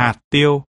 hạt tiêu.